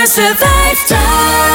overal. De Zomerse 50.